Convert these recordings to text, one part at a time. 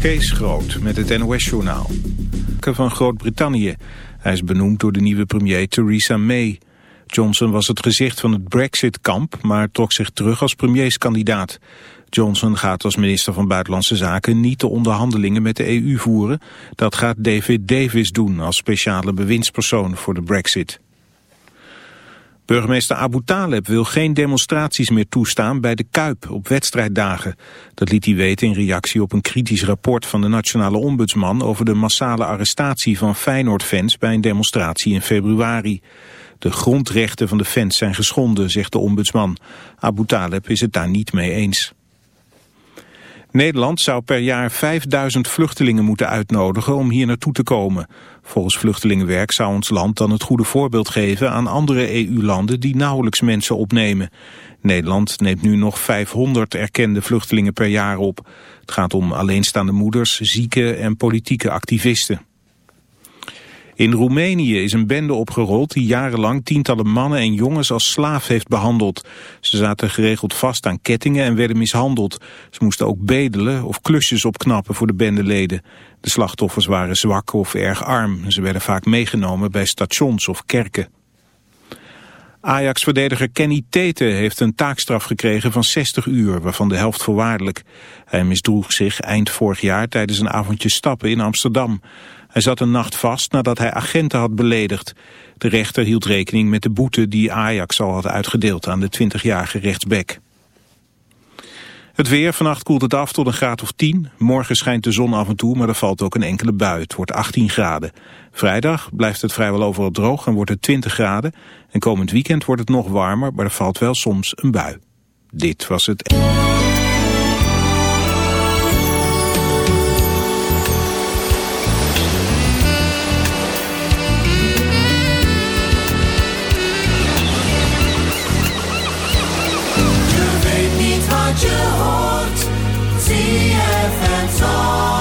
Kees Groot met het NOS-journaal. Van Groot-Brittannië. Hij is benoemd door de nieuwe premier Theresa May. Johnson was het gezicht van het Brexit-kamp, maar trok zich terug als premierskandidaat. Johnson gaat als minister van Buitenlandse Zaken niet de onderhandelingen met de EU voeren. Dat gaat David Davis doen als speciale bewindspersoon voor de Brexit. Burgemeester Abu Taleb wil geen demonstraties meer toestaan bij de Kuip op wedstrijddagen. Dat liet hij weten in reactie op een kritisch rapport van de nationale ombudsman over de massale arrestatie van Feyenoord-fans bij een demonstratie in februari. De grondrechten van de fans zijn geschonden, zegt de ombudsman. Abu Taleb is het daar niet mee eens. Nederland zou per jaar 5000 vluchtelingen moeten uitnodigen om hier naartoe te komen. Volgens Vluchtelingenwerk zou ons land dan het goede voorbeeld geven aan andere EU-landen die nauwelijks mensen opnemen. Nederland neemt nu nog 500 erkende vluchtelingen per jaar op. Het gaat om alleenstaande moeders, zieken en politieke activisten. In Roemenië is een bende opgerold die jarenlang tientallen mannen en jongens als slaaf heeft behandeld. Ze zaten geregeld vast aan kettingen en werden mishandeld. Ze moesten ook bedelen of klusjes opknappen voor de bendeleden. De slachtoffers waren zwak of erg arm. Ze werden vaak meegenomen bij stations of kerken. Ajax-verdediger Kenny Tete heeft een taakstraf gekregen van 60 uur, waarvan de helft voorwaardelijk. Hij misdroeg zich eind vorig jaar tijdens een avondje stappen in Amsterdam. Hij zat een nacht vast nadat hij agenten had beledigd. De rechter hield rekening met de boete die Ajax al had uitgedeeld aan de 20-jarige rechtsback. Het weer, vannacht koelt het af tot een graad of 10. Morgen schijnt de zon af en toe, maar er valt ook een enkele bui. Het wordt 18 graden. Vrijdag blijft het vrijwel overal droog en wordt het 20 graden. En komend weekend wordt het nog warmer, maar er valt wel soms een bui. Dit was het... just memories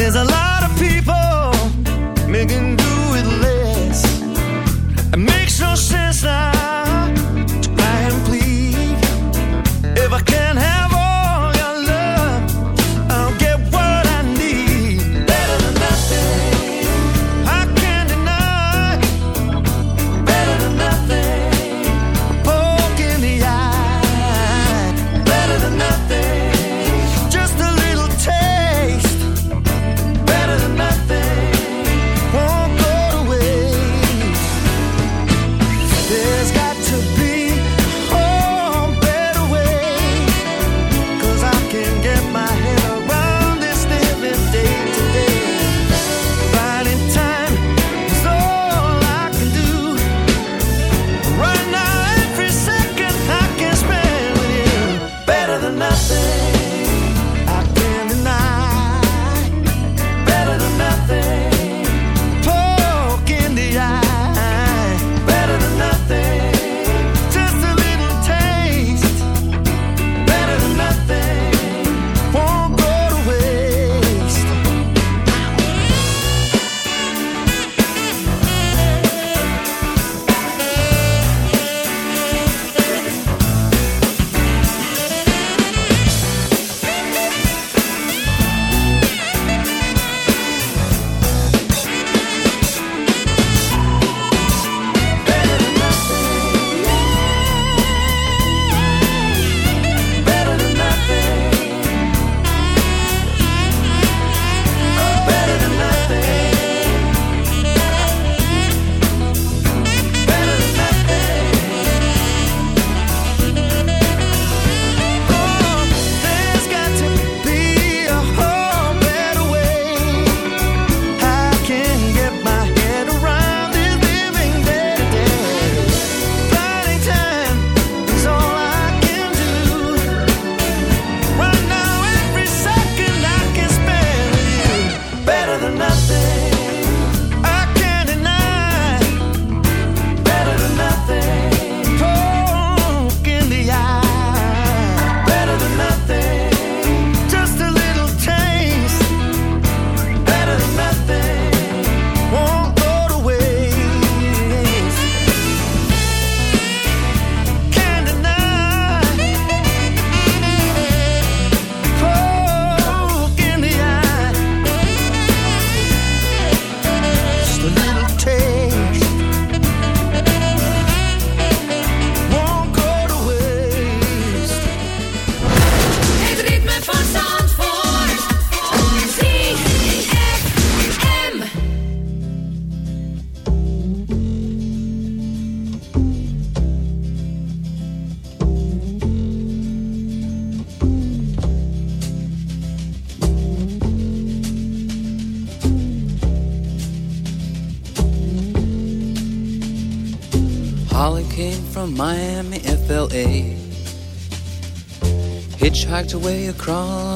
There's a lot of people making do with less. It makes no sense now.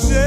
trust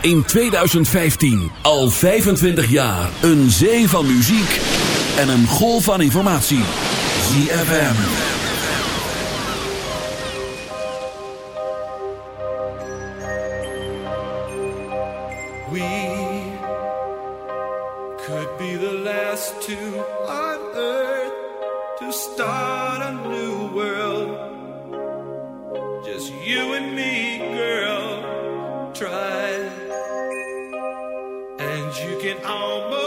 in 2015. Al 25 jaar. Een zee van muziek en een golf van informatie. ZFM. We could be the last two on earth to start a new world. Just you and me, girl. Try can almost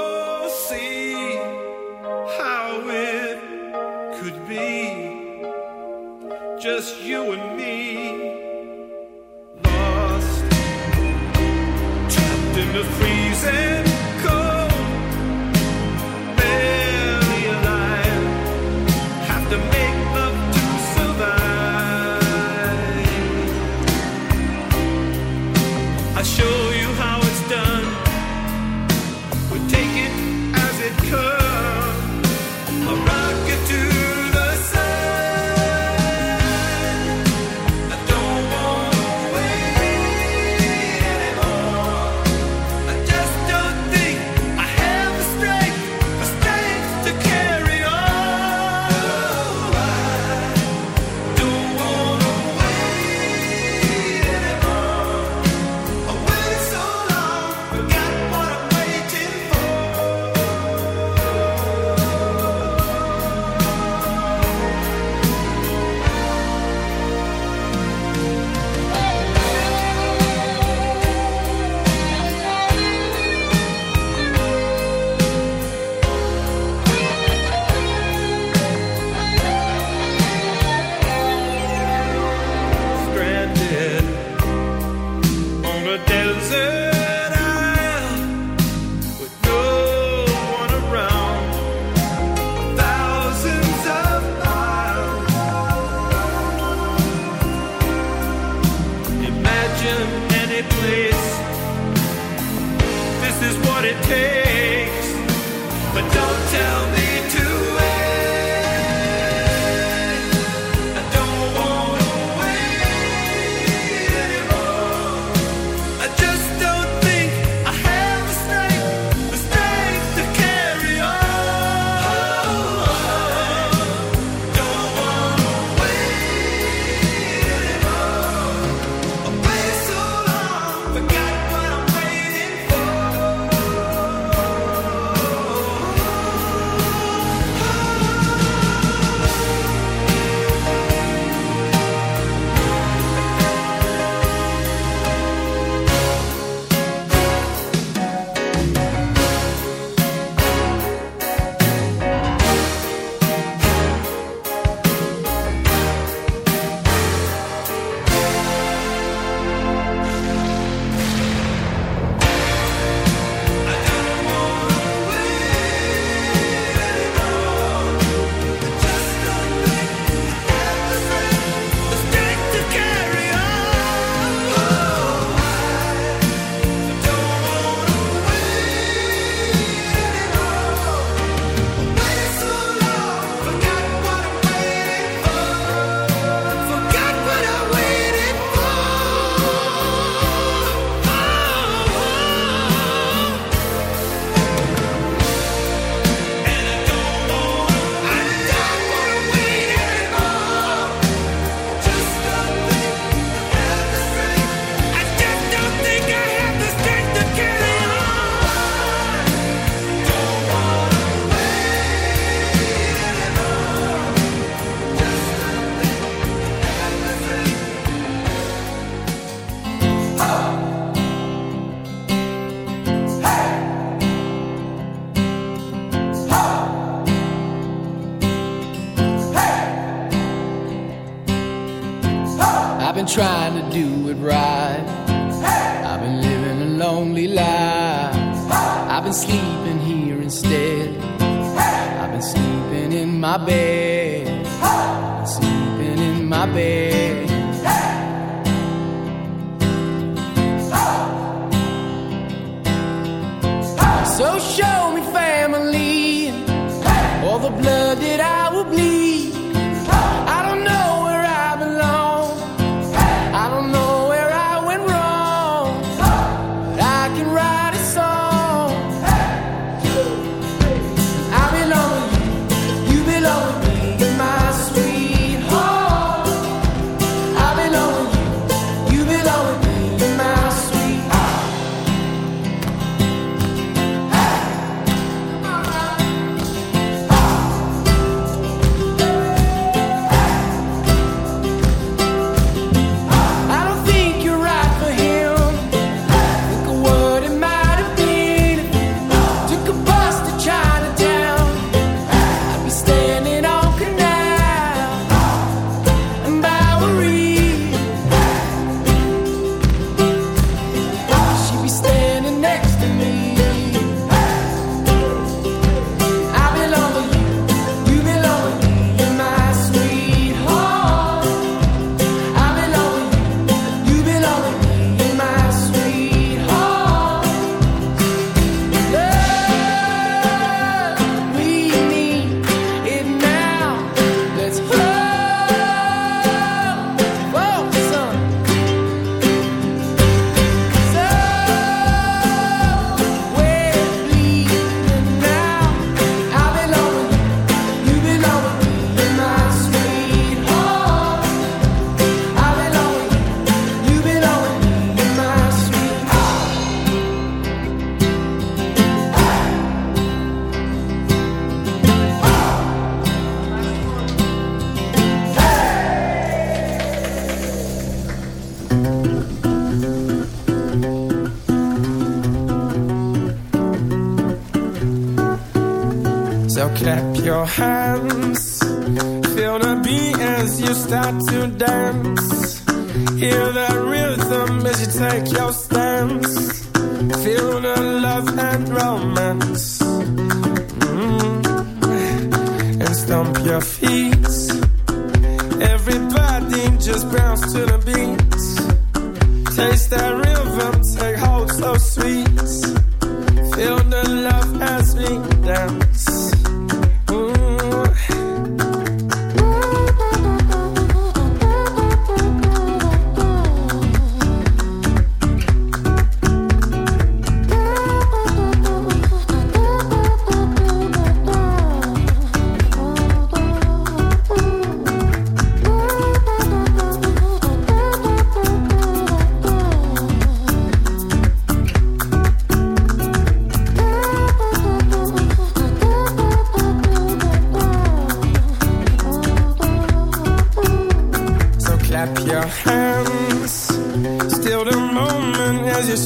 Take.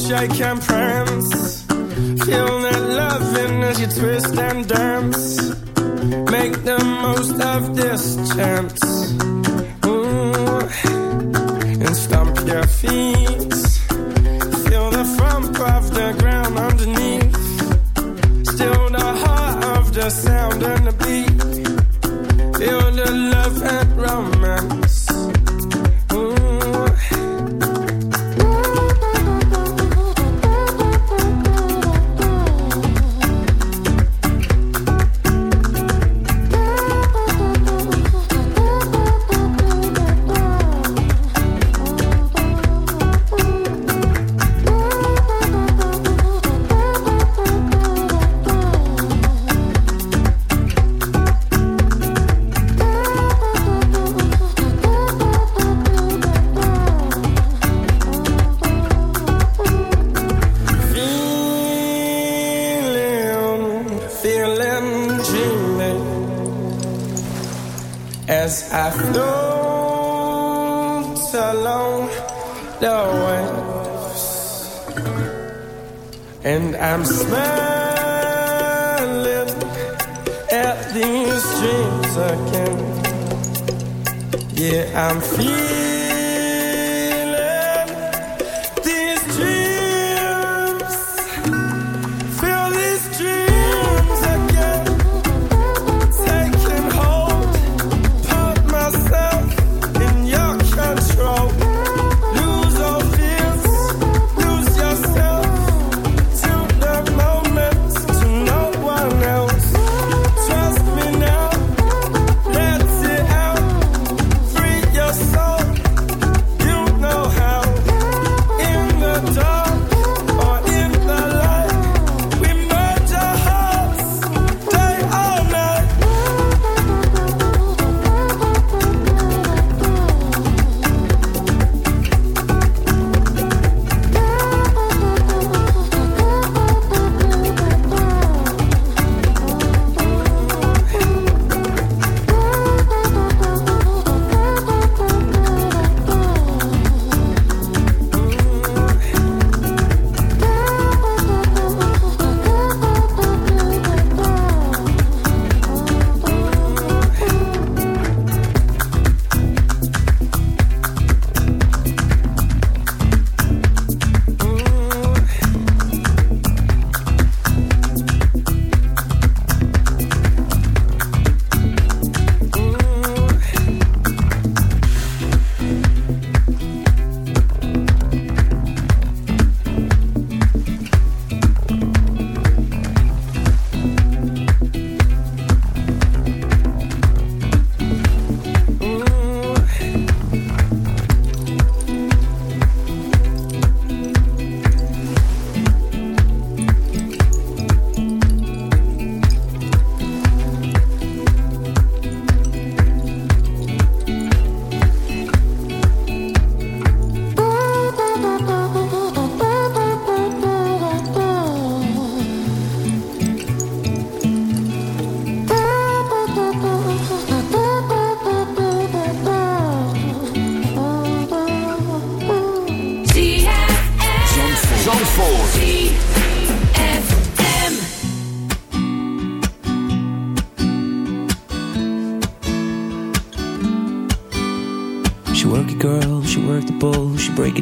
shake I can prance. Feel that loving as you twist and dance. Make the most of this chance. Ooh, and stomp your feet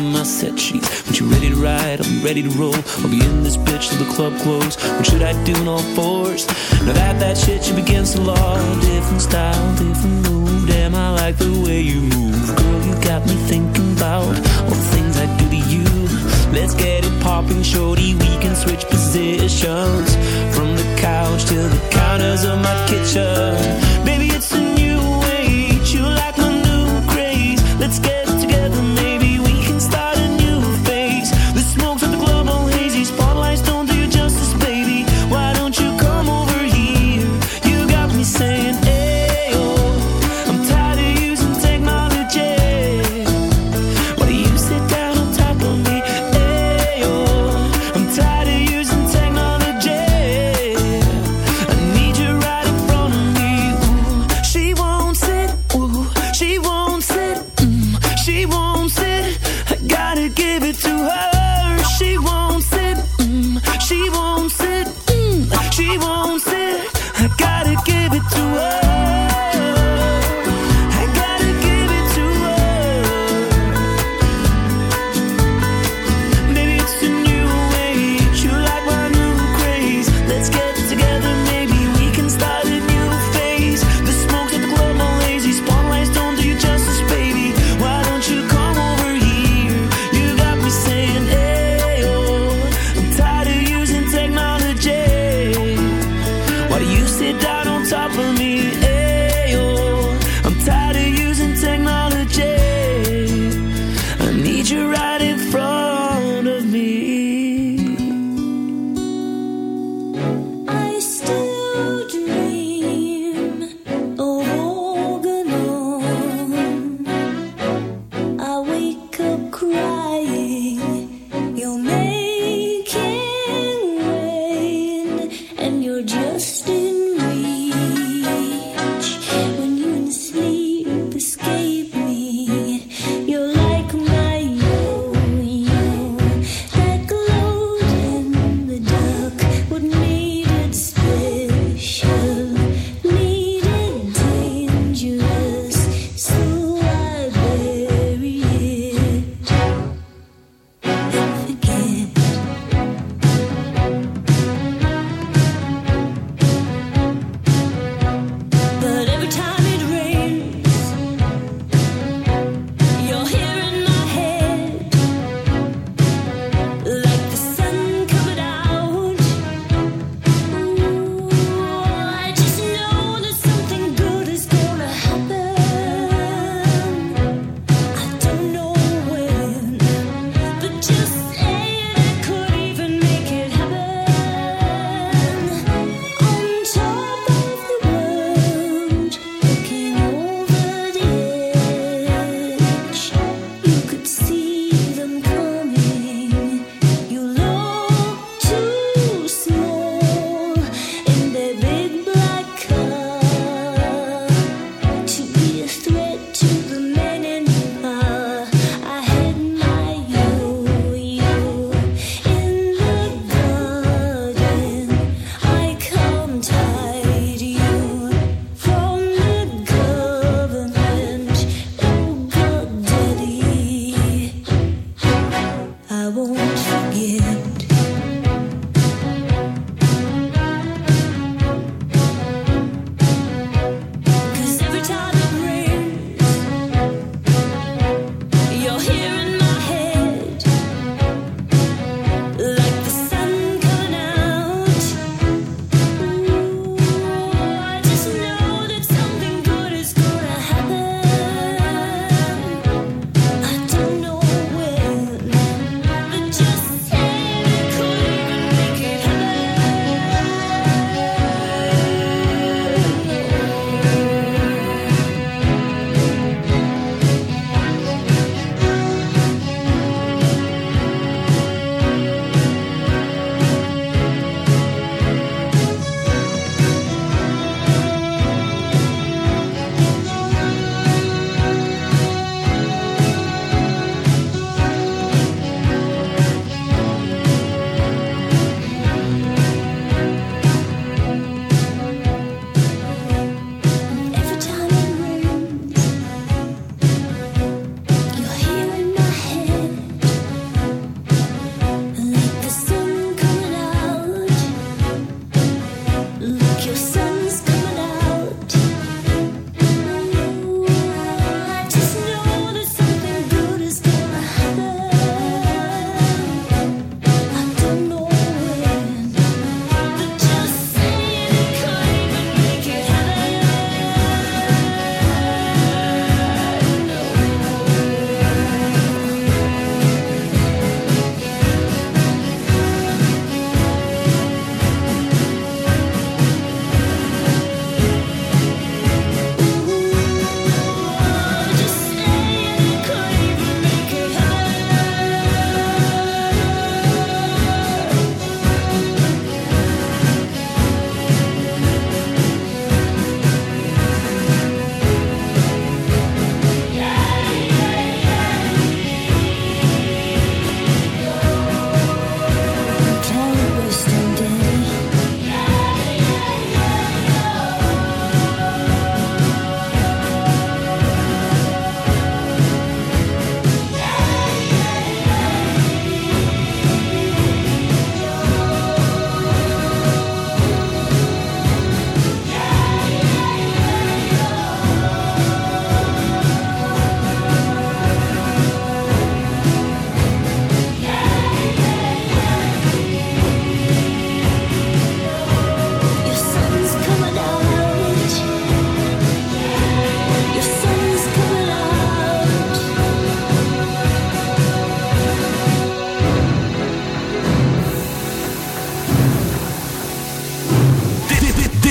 into my set sheets. When you ready to ride, I'll be ready to roll. I'll be in this bitch till the club close. What should I do in all fours? Now that that shit should be against the law. Different style, different move. Damn, I like the way you move. Girl, you got me thinking about all the things I do to you. Let's get it popping, shorty. We can switch positions from the couch to the counters of my kitchen. Baby, it's a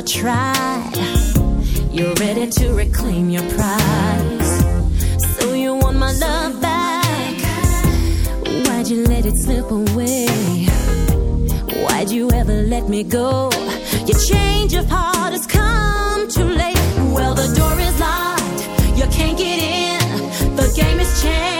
another try. You're ready to reclaim your prize. So you want my love back. Why'd you let it slip away? Why'd you ever let me go? Your change of heart has come too late. Well, the door is locked. You can't get in. The game is changed.